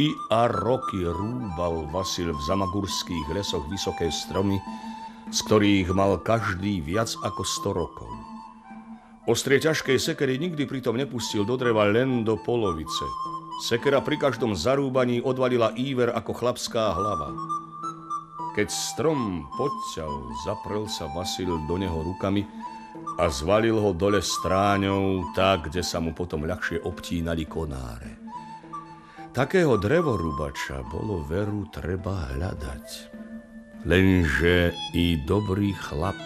Roky a roky rúbal Vasil v zamagurských lesoch vysoké stromy, z ktorých mal každý viac ako 100 rokov. Ostrie ťažkej sekery nikdy pritom nepustil do dreva len do polovice. Sekera pri každom zarúbaní odvalila íver ako chlapská hlava. Keď strom podťal, zaprel sa Vasil do neho rukami a zvalil ho dole stráňou, tak, kde sa mu potom ľahšie obtínali konáre. Takého drevorubača bolo veru treba hľadať. Lenže i dobrý chlap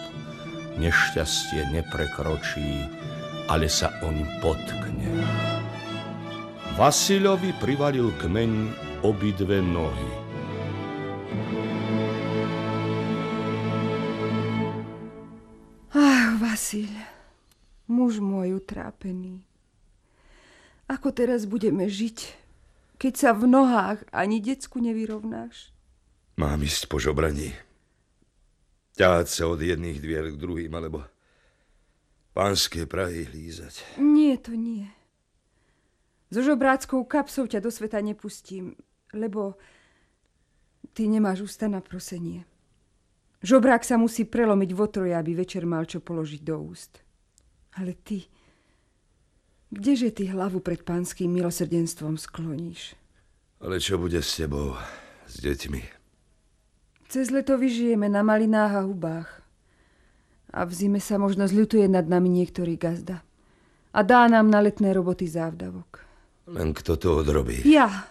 nešťastie neprekročí, ale sa oň potkne. Vasilovi privalil kmeň obidve nohy. Ach, Vasil, muž môj utrápený. Ako teraz budeme žiť, keď sa v nohách ani decku nevyrovnáš? Mám ísť po žobraní. Ťahať sa od jedných dvier k druhým, alebo pánske prahy lízať. Nie, to nie. So žobráckou kapsou ťa do sveta nepustím, lebo ty nemáš ústa na prosenie. Žobrák sa musí prelomiť v otroje, aby večer mal čo položiť do úst. Ale ty, kdeže ty hlavu pred pánským milosrdenstvom skloníš? Ale čo bude s tebou, s deťmi? Cez leto vyžijeme na malinách a hubách. A v zime sa možno zľutuje nad nami niektorý gazda. A dá nám na letné roboty závdavok. Len kto to odrobí? Ja.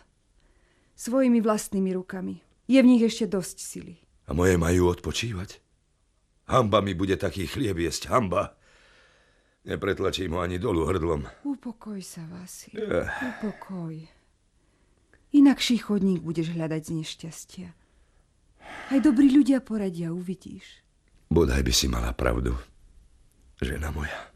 Svojimi vlastnými rukami. Je v nich ešte dosť sily. A moje majú odpočívať? Hamba mi bude taký chlieb jesť. Hamba. Nepretlačím ho ani dolu hrdlom. Upokoj sa, Vasi. Yeah. Upokoj. Inakší chodník budeš hľadať z nešťastia. Aj dobrí ľudia poradia, uvidíš. Bodaj by si mala pravdu, žena moja.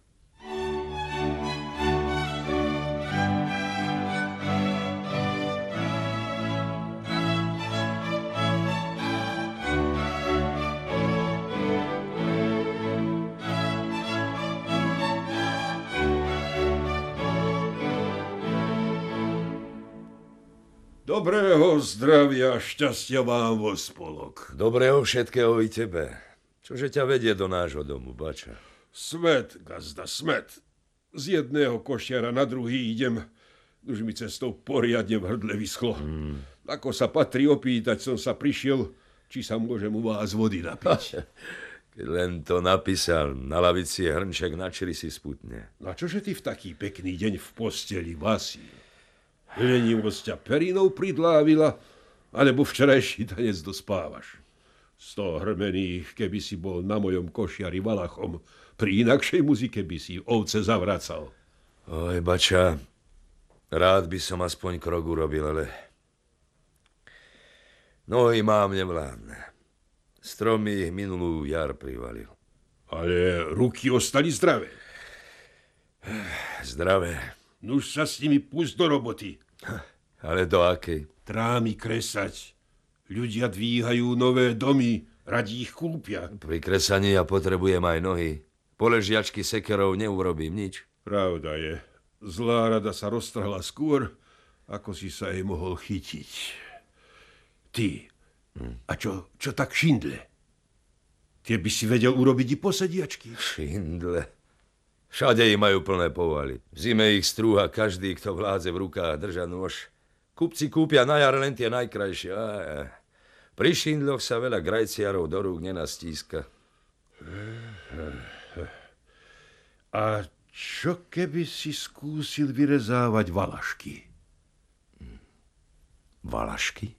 Dobrého zdravia, šťastia vám vo spolok. Dobrého všetkého i tebe. Čože ťa vedie do nášho domu, bača? Smet, gazda, smet. Z jedného košiara na druhý idem. Už mi cestou poriadne v hrdle vyschlo. Hmm. Ako sa patrí opýtať, som sa prišiel, či sa môžem u vás vody napiť. Keď len to napísal, na lavici je hrnček, načili si sputne. Na čože ty v taký pekný deň v posteli, Vasíl? Lenivosť ťa perinou pridlávila, alebo včerajší tanec dospávaš. toho hrmených, keby si bol na mojom košiari valachom, pri inakšej muzike by si ovce zavracal. Oj, bača, rád by som aspoň krok urobil, ale nohy mám nevládne. Stromy ich minulú jar privalil. Ale ruky ostali zdravé. Zdravé. Nuž sa s nimi pust do roboty. Ale do akej? Trámy kresať. Ľudia dvíhajú nové domy, radí ich kúpia. Pri kresaní ja potrebujem aj nohy. Poležiačky sekerov neurobím nič. Pravda je. Zlá rada sa roztrhla skôr, ako si sa jej mohol chytiť. Ty, hm. a čo, čo tak šindle? Tie by si vedel urobiť i posediačky. Šindle. Všade ich majú plné povaly. V zime ich strúha každý, kto vládze v rukách drža nôž. Kupci kúpia na jar len tie najkrajšie. Aj, Pri šindloch sa veľa grajciarov do rúk nenastíska. A čo keby si skúsil vyrezávať valašky? Valašky?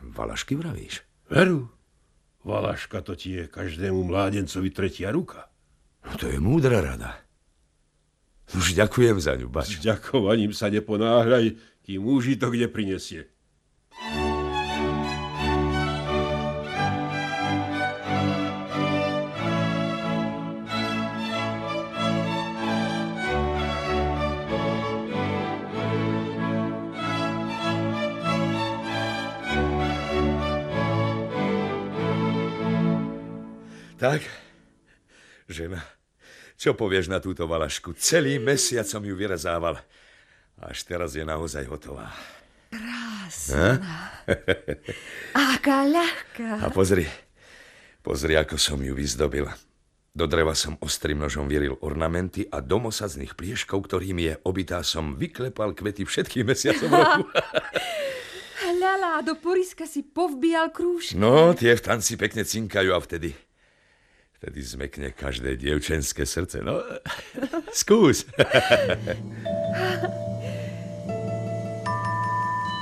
Valašky vravíš? Veru. Valaška to ti je každému mládencovi tretia ruka. To je múdra rada. Už ďakujem za ňu, bač. S ďakovaním sa neponáhľaj, kým úžitok neprinesie. Tak, Žena, čo povieš na túto valašku? Celý mesiac som ju vyrezával. Až teraz je naozaj hotová. Krásna. Aká ľahká. A pozri, pozri, ako som ju vyzdobil. Do dreva som ostrým nožom vyril ornamenty a do mosadzných plieškov, ktorým je obitá, som vyklepal kvety všetkých mesiacov roku. Hľala, do poriska si povbíjal krúžky. No, tie v tanci pekne cinkajú a vtedy... Vtedy zmekne každé dievčenské srdce. No, skús.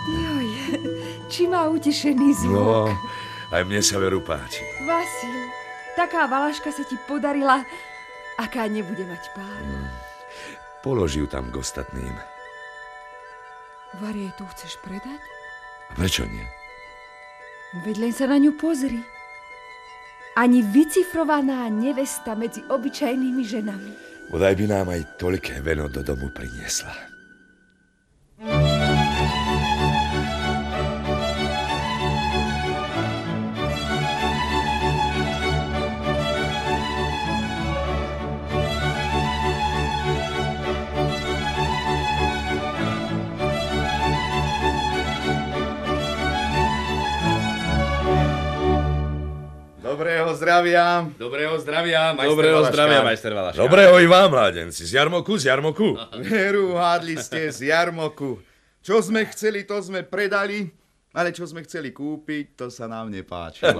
Joj, či má utešený zvuk. No, aj mne sa veru páči. Vasil, taká valaška sa ti podarila, aká nebude mať pár. Polož ju tam k ostatným. Varie, tu chceš predať? A prečo nie? Veď len sa na ňu pozri. Ani vycifrovaná nevesta medzi obyčajnými ženami. Bodaj by nám aj toľké veno do domu priniesla. Dobrého zdravia. Dobrého zdravia, majster Dobrého Valaška. zdravia, majster Valaška. Dobrého i vám, mládenci. Z jarmoku, z jarmoku. Veru, hádli ste z jarmoku. Čo sme chceli, to sme predali, ale čo sme chceli kúpiť, to sa nám nepáčilo.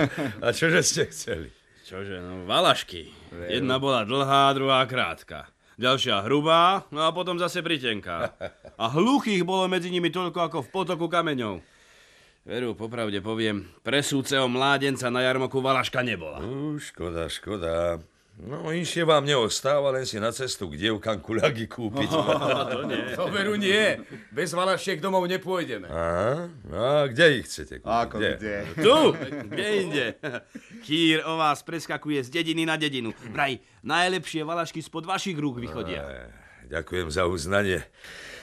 A čože ste chceli? Čože, no Valašky. Jedna bola dlhá, druhá krátka. Ďalšia hrubá, no a potom zase pritenká. A hluchých bolo medzi nimi toľko ako v potoku kameňov. Veru, popravde poviem, presúceho mládenca na jarmoku Valaška nebola. Uh, škoda, škoda. No, inšie vám neostáva, len si na cestu k dievkam kuľaky kúpiť. To veru nie. Bez Valašiek domov nepôjdeme. A, a kde ich chcete kúpiť? Ako kde? Tu, kde inde. Kýr o vás preskakuje z dediny na dedinu. Vraj, najlepšie Valašky spod vašich rúk vychodia. E, Ďakujem za uznanie.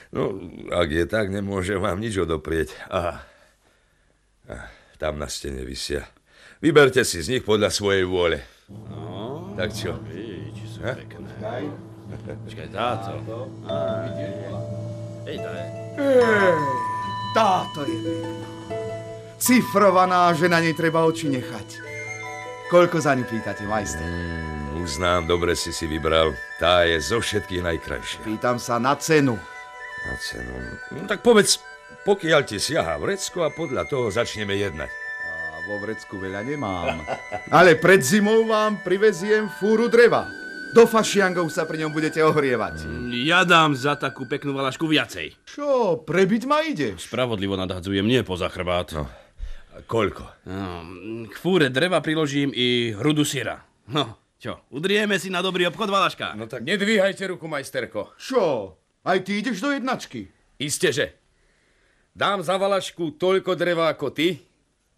No, ak je tak, nemôžem vám nič odoprieť. Aha. A, tam na stene vysia. Vyberte si z nich podľa svojej vôle. No. Tak čo? Ej, či sú pekné. Počkaj, táto. Ej, tá je. Táto je pekná. Cifrovaná, že na nej treba oči nechať. Koľko za ňu pýtate, majster? Mm, uznám, dobre si si vybral. Tá je zo všetkých najkrajšia. Pýtam sa na cenu. Na cenu. No, tak povedz, pokiaľ ti siaha vrecko a podľa toho začneme jednať. A vo vrecku veľa nemám. Ale pred zimou vám priveziem fúru dreva. Do fašiangov sa pri ňom budete ohrievať. Ja dám za takú peknú Valašku viacej. Čo, prebiť ma ideš? Spravodlivo nadhadzujem, nie poza chrbát. No. Koľko? No, k fúre dreva priložím i hrudu syra. No, čo, udrieme si na dobrý obchod, Valaška? No tak Nedvíhajte ruku, majsterko. Čo, aj ty ideš do jednačky? Isteže. Dám za valašku toľko dreva ako ty,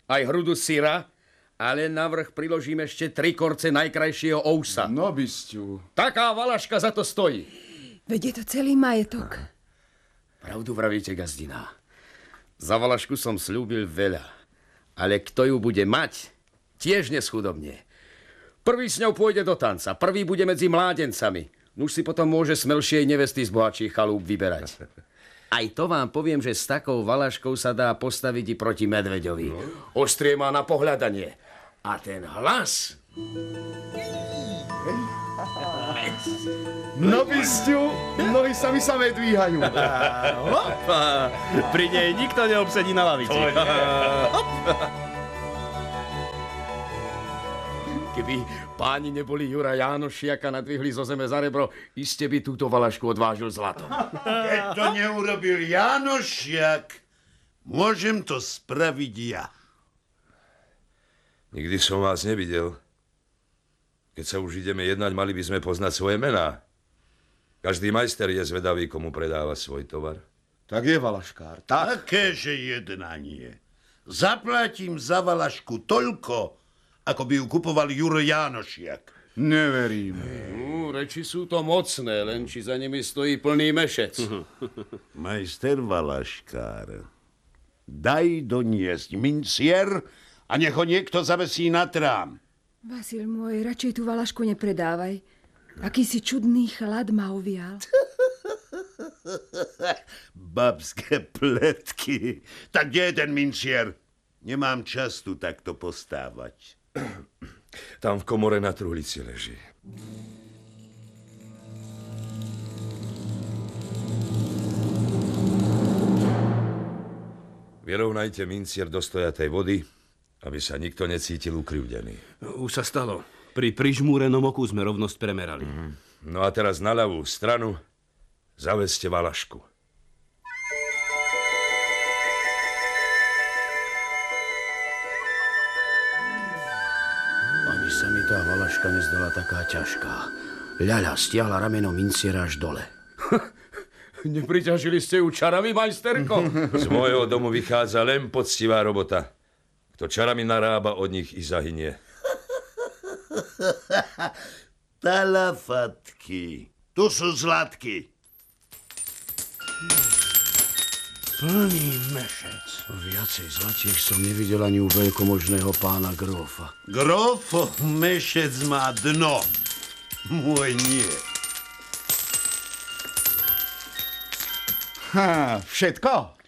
aj hrudu syra, ale navrh priložím ešte tri korce najkrajšieho ousa. No bysťu. Taká valaška za to stojí. Veď je to celý majetok. Pravdu vravíte, gazdina. Za valašku som slúbil veľa, ale kto ju bude mať, tiež neschudobne. Prvý s ňou pôjde do tanca, prvý bude medzi mládencami. Už si potom môže smelšie nevesty z bohatších chalúb vyberať. Aj to vám poviem, že s takou valaškou sa dá postaviť i proti medveďovi. Ostrie má na pohľadanie. A ten hlas... No bysťu, nohy sa mi samé dvíhajú. Pri nej nikto neobsedí na lavici. Keby páni neboli Jura Jánošiaka nadvihli zo zeme za rebro, iste by túto valašku odvážil zlato. Keď to neurobil Janošiak, môžem to spraviť ja. nikdy som vás nevidel. Keď sa už ideme jednať, mali by sme poznať svoje mená. Každý majster je zvedavý, komu predáva svoj tovar. Tak je valaškár, tak? Takéže jednanie. Zaplatím za Valašku toľko, ako by ju kupoval Juro Janošiak. Neverím. Ú, reči sú to mocné, len či za nimi stojí plný mešec. Majster Valaškár, daj doniesť mincier a nech ho niekto zavesí na trám. Vasil môj, radšej tú valašku nepredávaj. Aký si čudný chlad ma ovial. Babské pletky. Tak kde je ten mincier? Nemám čas tu takto postávať. Tam v komore na truhlici leží. Vyrovnajte mincier do stojatej vody, aby sa nikto necítil ukrivdený. Už sa stalo. Pri prižmúrenom oku sme rovnosť premerali. No a teraz na ľavú stranu zaveste valašku. Nezdala taká ťažká. Ľaľa stiahla rameno minciera až dole. Nepriťažili ste ju čarami, majsterko? Z môjho domu vychádza len poctivá robota. Kto čarami narába, od nich i zahynie. Talafatky. Tu sú zlatky. Plný mešec. Viacej zlatiek som nevidel ani u veľkomožného pána Grófa. Grofo, mešec má dno. Môj nie. Ha, všetko?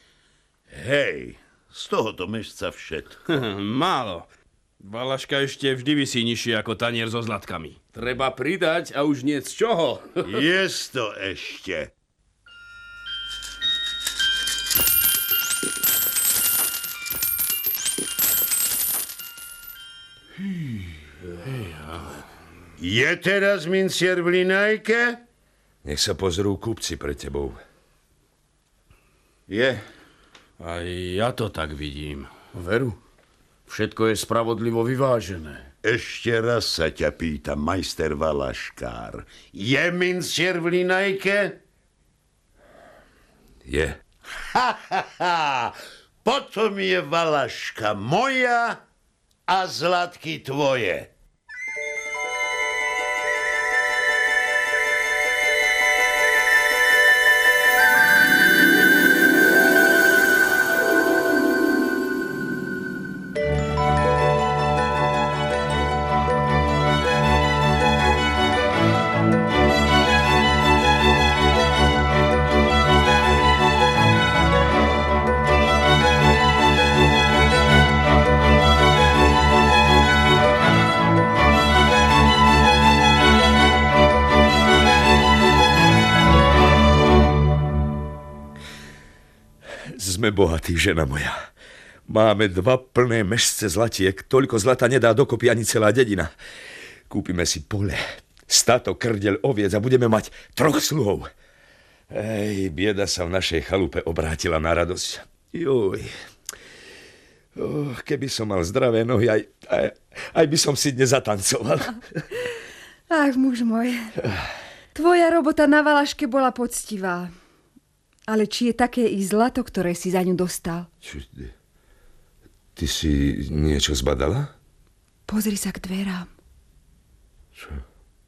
Hej, z tohoto mešca všetko. Málo. Valaška ešte vždy vysí nižšie ako tanier so zlatkami. Treba pridať a už nie z čoho. Je to ešte. Je teraz mincier v linajke? Nech sa pozrú kupci pred tebou. Je. Aj ja to tak vidím. Veru, všetko je spravodlivo vyvážené. Ešte raz sa ťa pýtam, majster Valaškár. Je mincier v linajke? Je. Ha, ha, ha. Potom je Valaška moja a zlatky tvoje. Bohatí, žena moja. Máme dva plné mešce zlatiek, toľko zlata nedá dokopy ani celá dedina. Kúpime si pole, stato, krdel, oviec a budeme mať troch sluhov. Ej, bieda sa v našej chalupe obrátila na radosť. Juj. Oh, keby som mal zdravé nohy, aj, aj, aj by som si dnes zatancoval. Ach, muž môj. Tvoja robota na Valaške bola poctivá. Ale či je také i zlato, ktoré si za ňu dostal? Čo, ty, si niečo zbadala? Pozri sa k dverám. Čo?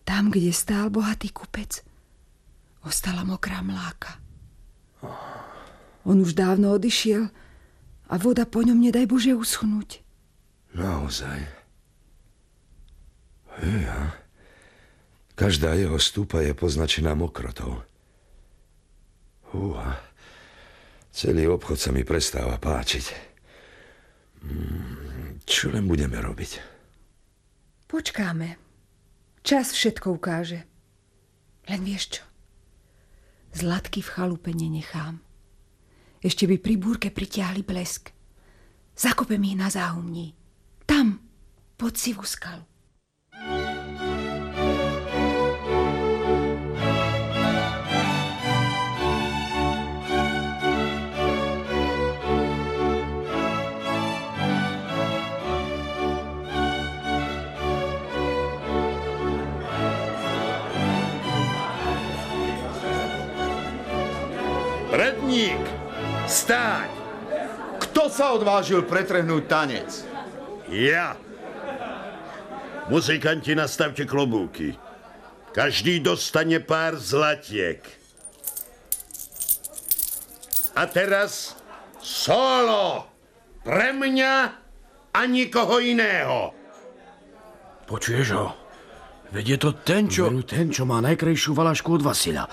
Tam, kde stál bohatý kupec, ostala mokrá mláka. On už dávno odišiel a voda po ňom nedaj Bože uschnúť. Naozaj. Ja. Každá jeho stúpa je poznačená mokrotou. Uha. Celý obchod sa mi prestáva páčiť. Mm, Čo len budeme robiť? Počkáme. Čas všetko ukáže. Len vieš čo? Zlatky v chalupe nenechám. Ešte by pri búrke pritiahli blesk. Zakopem ich na záhumní. Tam, pod sivú skalu. Stáť! Kto sa odvážil pretrhnúť tanec? Ja. Muzikanti, nastavte klobúky. Každý dostane pár zlatiek. A teraz solo. Pre mňa a nikoho iného. Počuješ ho? Veď je to ten, čo... Veru ten, čo má najkrajšiu valašku od Vasila.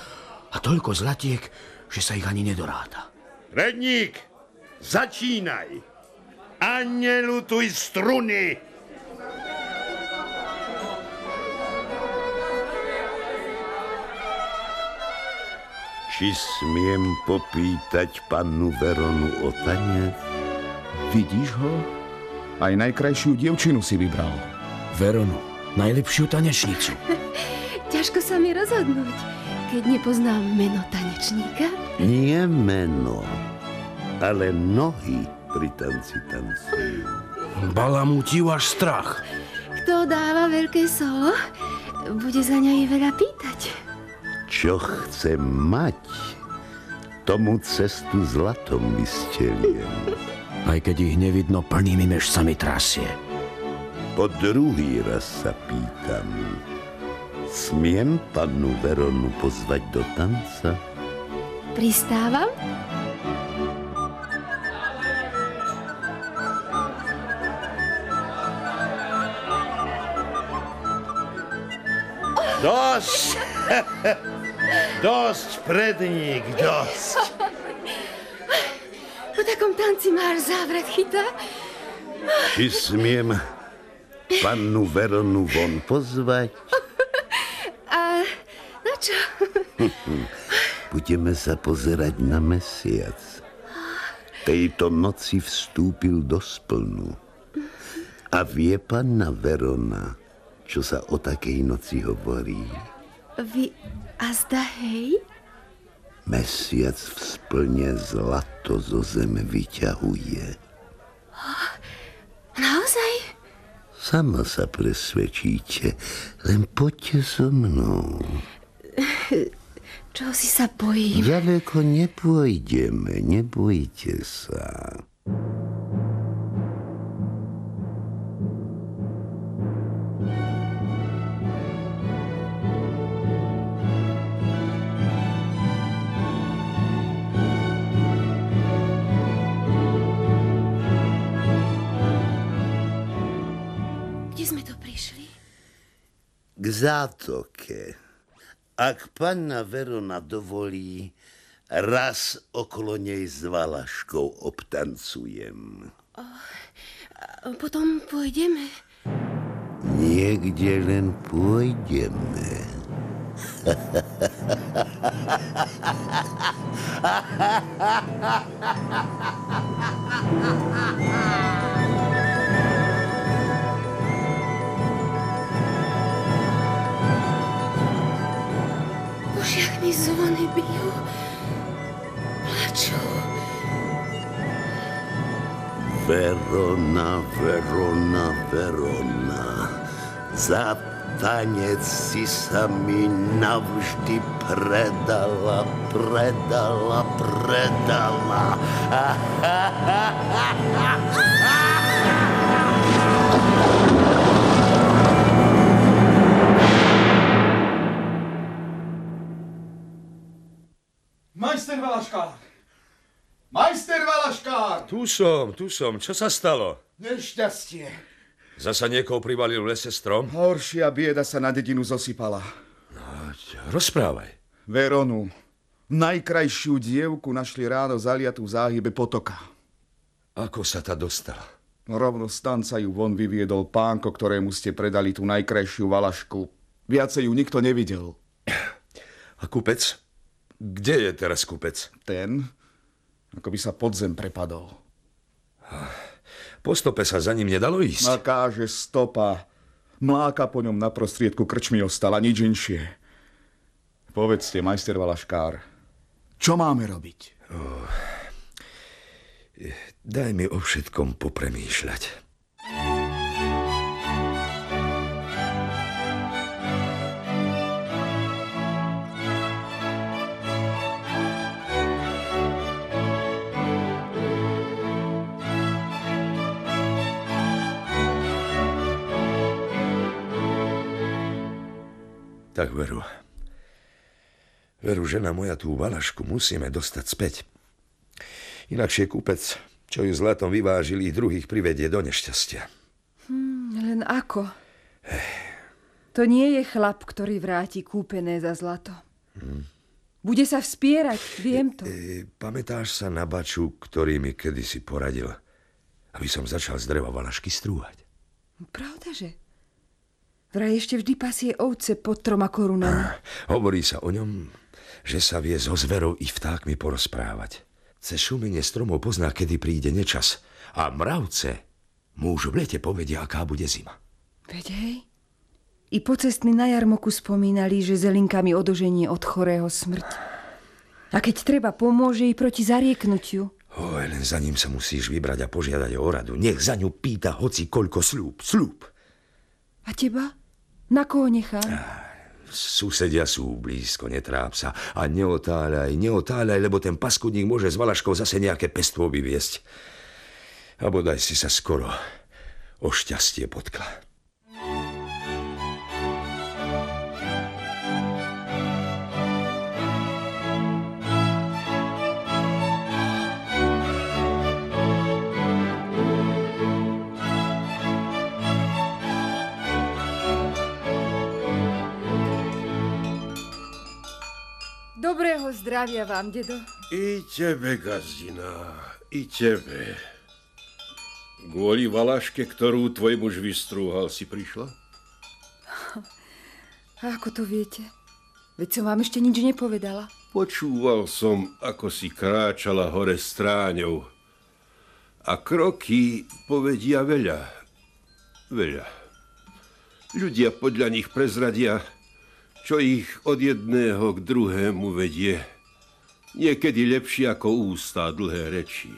A toľko zlatiek, že sa ich ani nedoráta. Redník, začínaj. A nelutuj struny. Či smiem popýtať pannu Veronu o tanec? Vidíš ho? Aj najkrajšiu dievčinu si vybral. Veronu, najlepšiu tanečnicu. Ťažko sa mi rozhodnúť, keď nepoznám meno tanečníka. Nie meno, ale nohy pri tanci tancujú. Balamúti ju až strach. Kto dáva veľké solo, bude za ňa i veľa pýtať. Čo chce mať, tomu cestu zlatom vysteliem. Aj keď ich nevidno, plnými mešcami trasie. Po druhý raz sa pýtam, smiem pannu Veronu pozvať do tanca? Pristávam? Dosť. dosť, predník, dosť. Po takom tanci máš závrat chytá? Či smiem pannu Veronu von pozvať? A na čo? Budeme sa pozerať na mesiac. Tejto noci vstúpil do splnu. A vie panna Verona, čo sa o takej noci hovorí? Vy a zda hej? Mesiac v splne zlato zo zeme vyťahuje. Naozaj? Sama sa presvedčíte, len poďte so mnou. Čo si sa bojím? Ďaleko nepôjdeme, nebojte sa. K zátoke. Ak panna Verona dovolí, raz okolo nej s Valaškou obtancujem. A Potom pôjdeme. Niekde len pôjdeme. V ušiach mi zvony bijú. Plačú. Verona, Verona, Verona. Za tanec si sa mi navždy predala, predala, predala. Majster Valaškár! Majster Valaškár! Tu som, tu som. Čo sa stalo? Nešťastie. Zasa niekoho privalil v lese strom? Horšia bieda sa na dedinu zosypala. Rozprávaj. Veronu, najkrajšiu dievku našli ráno zaliatú v záhybe potoka. Ako sa ta dostala? Rovno z tanca ju von vyviedol pánko, ktorému ste predali tú najkrajšiu valašku. Viacej ju nikto nevidel. A kupec? Kde je teraz kupec? Ten, ako by sa podzem prepadol. Po stope sa za ním nedalo ísť. Nakáže stopa. Mláka po ňom na prostriedku krčmi ostala, nič inšie. Povedzte, majster Valaškár, čo máme robiť? Daj mi o všetkom popremýšľať. Tak veru. Veru, žena moja, tú valašku musíme dostať späť. Inakšie kúpec, čo ju zlatom vyvážil, ich druhých privedie do nešťastia. Len ako? To nie je chlap, ktorý vráti kúpené za zlato. Bude sa vspierať, viem to. E, pamätáš sa na baču, ktorý mi kedysi poradil, aby som začal z dreva valašky strúhať? Pravda, že? Vraj ešte vždy pasie ovce pod troma korunami. Hovorí sa o ňom, že sa vie so zverou i vtákmi porozprávať. Cez šumenie stromov pozná, kedy príde nečas. A mravce muž v lete povedia, aká bude zima. Veď hej. I pocestní na jarmoku spomínali, že zelinkami odoženie od chorého smrť. A keď treba, pomôže i proti zarieknutiu. Oj, len za ním sa musíš vybrať a požiadať o radu. Nech za ňu pýta hoci koľko slúb. Slúb. A teba? Na koho nechám? Susedia sú blízko, netráp sa. A neotáľaj, neotáľaj, lebo ten paskudník môže s Valaškou zase nejaké pestvo vyviesť. A bodaj si sa skoro o šťastie potkla. Dobrého zdravia vám, dedo. I tebe, gazdina, i tebe. Kvôli valaške, ktorú tvoj muž vystrúhal, si prišla? A ako to viete? Veď som vám ešte nič nepovedala. Počúval som, ako si kráčala hore stráňou. A kroky povedia veľa. Veľa. Ľudia podľa nich prezradia, čo ich od jedného k druhému vedie. Niekedy lepšie ako ústa dlhé reči.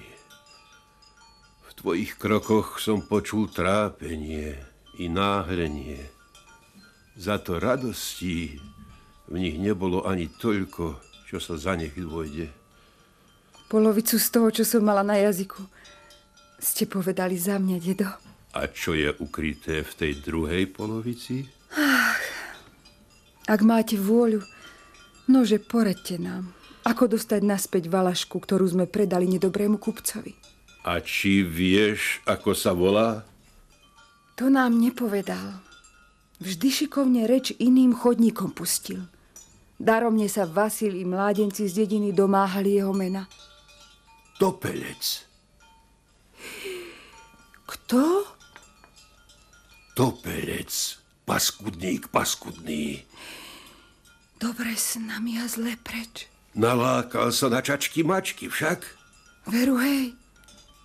V tvojich krokoch som počul trápenie i náhrenie. Za to radostí v nich nebolo ani toľko, čo sa za nich dôjde. Polovicu z toho, čo som mala na jazyku, ste povedali za mňa, dedo. A čo je ukryté v tej druhej polovici? Ak máte vôľu, nože poradte nám, ako dostať naspäť Valašku, ktorú sme predali nedobrému kupcovi. A či vieš, ako sa volá? To nám nepovedal. Vždy šikovne reč iným chodníkom pustil. Daromne sa Vasil i mládenci z dediny domáhali jeho mena. Topelec. Kto? Topelec. Paskudník, paskudný. Dobre s nami a zle preč. Nalákal sa na čačky mačky však. Veru, hej.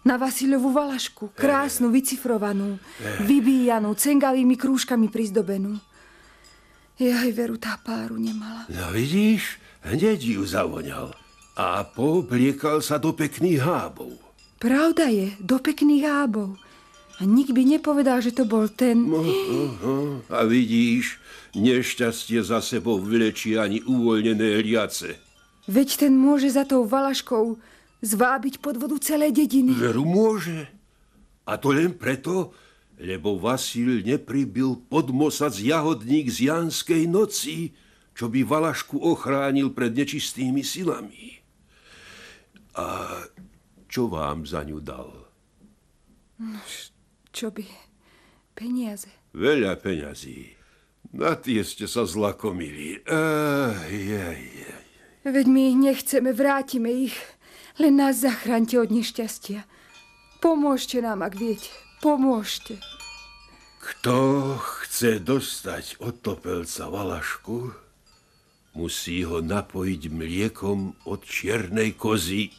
Na Vasilovú valašku, krásnu, vycifrovanú, vybíjanú, cengavými krúžkami prizdobenú. Jaj, veru, tá páru nemala. No vidíš, hneď ju zavoňal. A poobliekal sa do pekných hábov. Pravda je, do pekných hábov. A nik by nepovedal, že to bol ten... Uh, uh, uh. A vidíš, nešťastie za sebou vlečí ani uvoľnené riace. Veď ten môže za tou valaškou zvábiť pod vodu celé dediny. Veru môže. A to len preto, lebo Vasil nepribil podmosac jahodník z Janskej noci, čo by Valašku ochránil pred nečistými silami. A čo vám za ňu dal? No, čo by? Peniaze. Veľa peňazí. Na tie ste sa zlakomili. Aj, aj, aj. Veď my ich nechceme, vrátime ich. Len nás zachránte od nešťastia. Pomôžte nám, ak viete. Pomôžte. Kto chce dostať od topelca valašku, musí ho napojiť mliekom od čiernej kozy,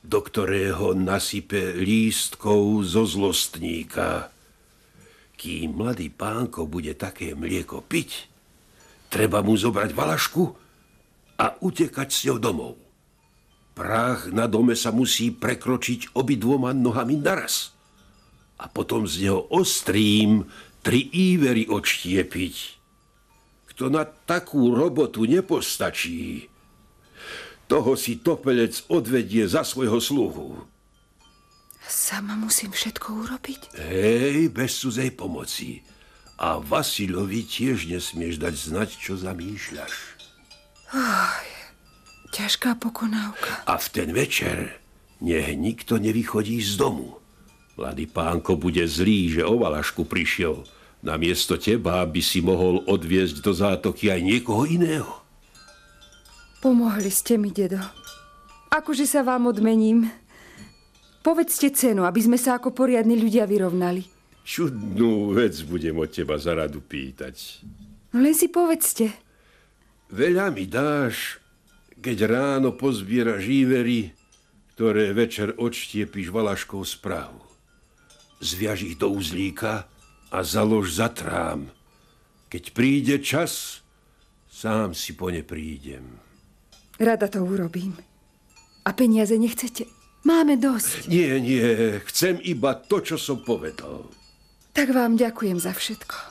do ktorého nasype lístkov zo zlostníka. Kým mladý pánko bude také mlieko piť, treba mu zobrať valašku a utekať s ňou domov. Prach na dome sa musí prekročiť obidvoma nohami naraz. A potom z neho ostrým tri ívery odštiepiť. Kto na takú robotu nepostačí, toho si topelec odvedie za svojho sluhu. Sama musím všetko urobiť? Hej, bez cudzej pomoci. A Vasilovi tiež nesmieš dať znať, čo zamýšľaš. Oj, ťažká pokonávka. A v ten večer nech nikto nevychodí z domu. Mladý pánko bude zlý, že o Valašku prišiel. Namiesto teba by si mohol odviezť do zátoky aj niekoho iného. Pomohli ste mi, dedo. Akože sa vám odmením. Povedzte cenu, aby sme sa ako poriadni ľudia vyrovnali. Čudnú vec budem od teba za radu pýtať. No len si povedzte. Veľa mi dáš, keď ráno pozbiera žívery, ktoré večer odštiepíš valaškou správu. Zviaž ich do uzlíka a založ za trám. Keď príde čas, sám si po ne prídem. Rada to urobím. A peniaze nechcete? Máme dosť. Nie, nie, chcem iba to, čo som povedal. Tak vám ďakujem za všetko.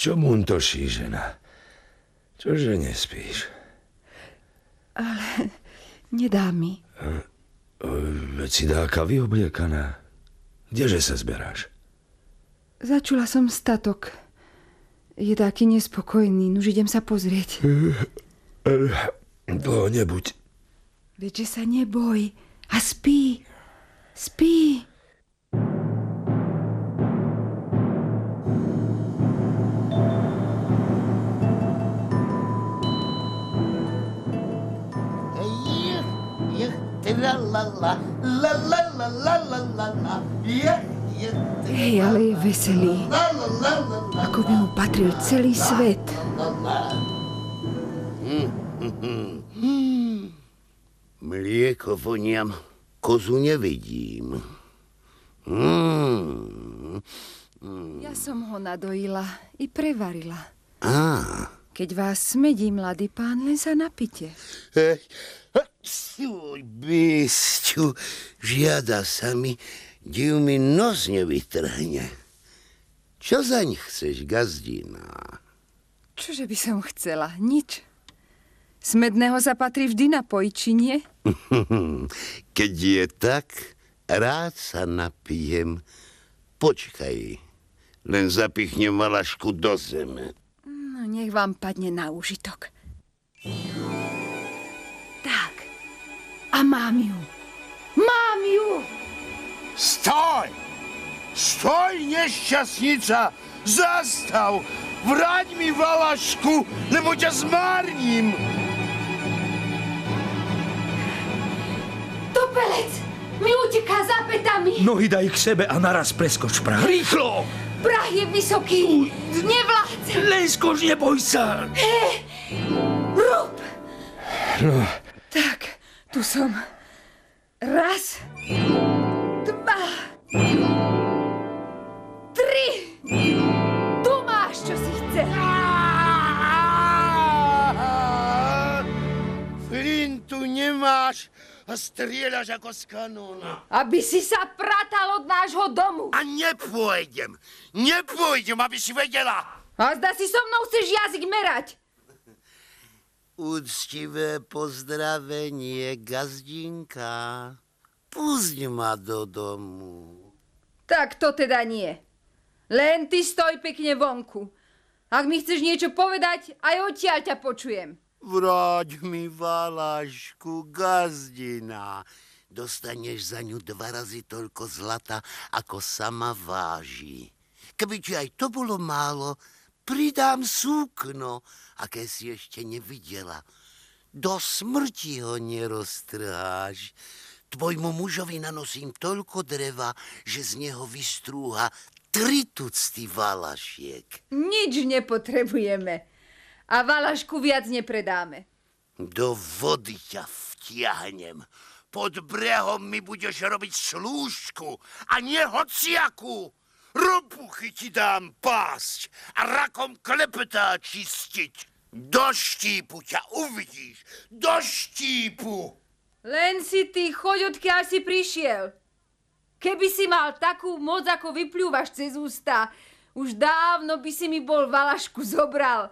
Čo muntoší, žena? Čože nespíš? Ale nedá mi. Veď si dáka vyobliekaná. Kdeže sa zberáš? Začula som statok. Je taký nespokojný, nuž idem sa pozrieť. Dlho nebuď. Veď, že sa neboj. A spí. Spí. la la la, la la la la la la la. Yeah. Hej, ale je veselý. Ako by mu patril celý svet. Mlieko voniam, kozu nevidím. Ja som ho nadojila i prevarila. Keď vás smedí, mladý pán, len sa napite. Ech. Suj, bysťu, žiada sa mi, div mi nos nevytrhne. Čo zaň chceš, gazdina? Čože by som chcela? Nič. Smedného sa patrí vždy napojiť, či nie? Keď je tak, rád sa napijem. Počkaj, len zapichnem valašku do zeme. No, nech vám padne na úžitok. Tak. A mám ju. Mám ju! Stoj! Stoj, nešťastnica! Zastav! Vráť mi valašku, lebo ťa zmárním! Topelec! Mi uteká za petami! Nohy daj k sebe a naraz preskoč prah. Rýchlo! Prah je vysoký! Nevládce! Len skoč, neboj sa! Rúb! No, tu som. Raz. Dva. Tri. Tu máš, čo si chce. Flintu nemáš a strieľaš ako z kanóna. Aby si sa pratal od nášho domu. A nepôjdem, nepôjdem, aby si vedela. A zda si so mnou chceš jazyk merať. Úctivé pozdravenie, gazdinka. Pusť ma do domu. Tak to teda nie. Len ty stoj pekne vonku. Ak mi chceš niečo povedať, aj odtiaľ ťa počujem. Vráť mi valašku, gazdina. Dostaneš za ňu dva razy toľko zlata, ako sama váži. Keby ti aj to bolo málo, pridám súkno, aké si ešte nevidela. Do smrti ho neroztrháš. Tvojmu mužovi nanosím toľko dreva, že z neho vystrúha tri tucty valašiek. Nič nepotrebujeme. A valašku viac nepredáme. Do vody ťa vtiahnem. Pod brehom mi budeš robiť slúžku a nie hociaku. Ropuchy ti dám pásť a rakom klepetá čistiť. Do štípu ťa uvidíš. Do štípu. Len si ty, choď odkiaľ si prišiel. Keby si mal takú moc, ako vyplúvaš cez ústa, už dávno by si mi bol valašku zobral.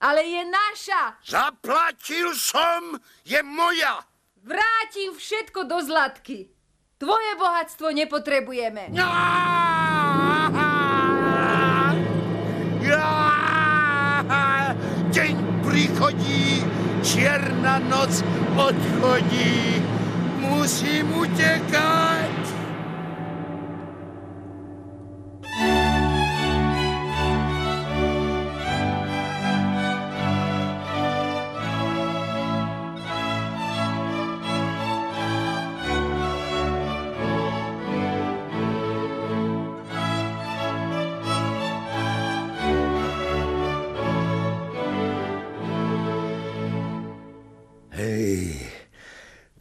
Ale je naša. Zaplatil som, je moja. Vrátim všetko do zlatky. Tvoje bohatstvo nepotrebujeme. Á! Čierna noc odchodí. Musím utekať.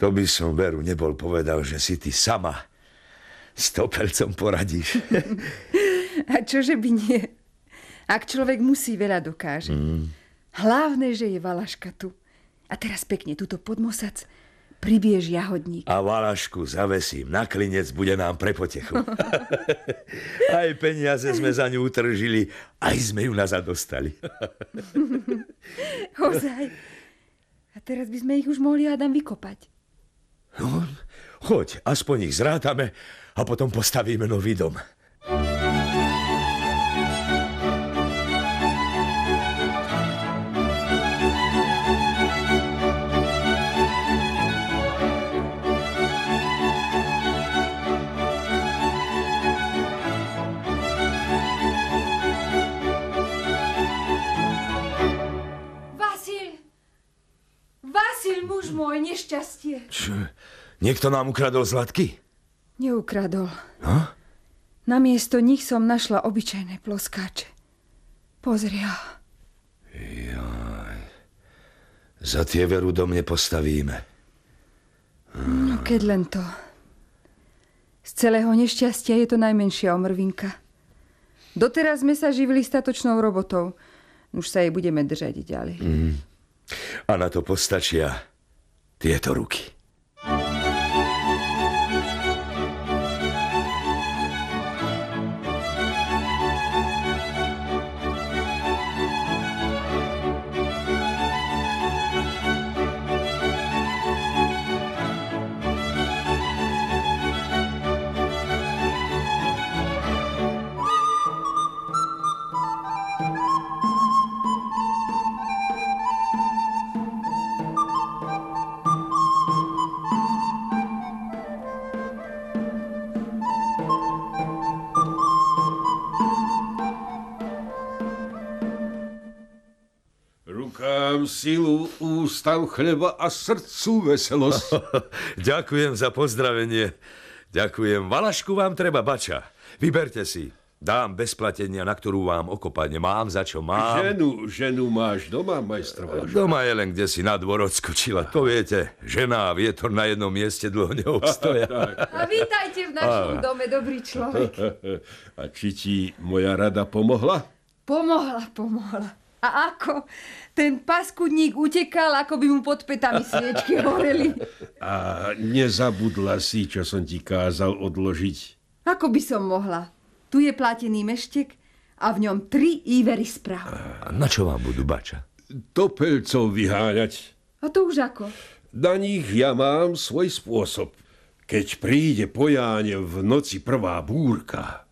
To by som veru nebol povedal, že si ty sama s topelcom poradíš. A čože by nie? Ak človek musí, veľa dokáže. Mm. Hlavné, že je Valaška tu. A teraz pekne túto podmosac pribiež jahodník. A valašku zavesím na klinec, bude nám pre potechu. aj peniaze sme za ňu utržili, aj sme ju nazad dostali. Ozaj. A teraz by sme ich už mohli, Adam, vykopať. No, choď, aspoň ich zrátame a potom postavíme nový dom. Vasil! Muž môj, nešťastie. Čo? Niekto nám ukradol zlatky? Neukradol. No? Namiesto nich som našla obyčajné ploskáče. Pozri ho. Jaj. Za tie veru dom nepostavíme. No keď len to. Z celého nešťastia je to najmenšia omrvinka. Doteraz sme sa živili statočnou robotou. Už sa jej budeme držať ďalej. Mm. A na to postačia tieto ruky. Rukám silu, ústam chleba a srdcu veselosť. Ďakujem za pozdravenie. Ďakujem. Valašku vám treba bača. Vyberte si. Dám bez platenia, na ktorú vám okopane. Mám za čo mám. Ženu, ženu máš doma, majstr Valaška? Doma je len kde si na dvor odskočila. To viete, žena a vietor na jednom mieste dlho neobstoja. A vítajte v našom dome, dobrý človek. A či ti moja rada pomohla? Pomohla, pomohla. A ako? Ten paskudník utekal, ako by mu pod petami sviečky horeli. A nezabudla si, čo som ti kázal odložiť? Ako by som mohla? Tu je platený meštek a v ňom tri ívery správ. A na čo vám budú bača? Topelcov vyháňať. A to už ako? Na nich ja mám svoj spôsob. Keď príde po Jáne v noci prvá búrka,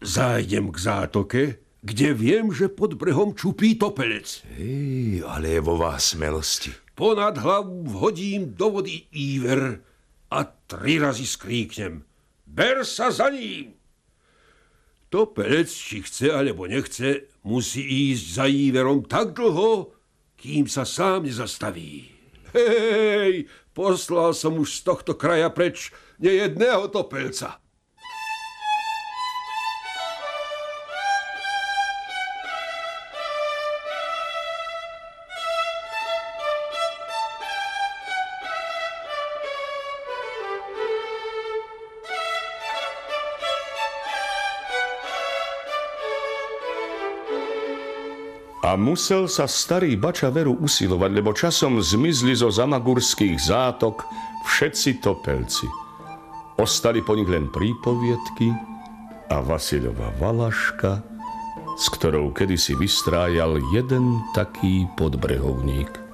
zájdem k zátoke, kde viem, že pod brehom čupí topelec. Ej, ale je vo vás smelosti. Ponad hlavu vhodím do vody íver a tri razy skríknem. Ber sa za ním! Topelec, či chce alebo nechce, musí ísť za íverom tak dlho, kým sa sám nezastaví. Hej, poslal som už z tohto kraja preč nejedného topelca. A musel sa starý bača veru usilovať, lebo časom zmizli zo zamagurských zátok všetci topelci. Ostali po nich len prípoviedky a Vasilova valaška, s ktorou kedysi vystrájal jeden taký podbrehovník.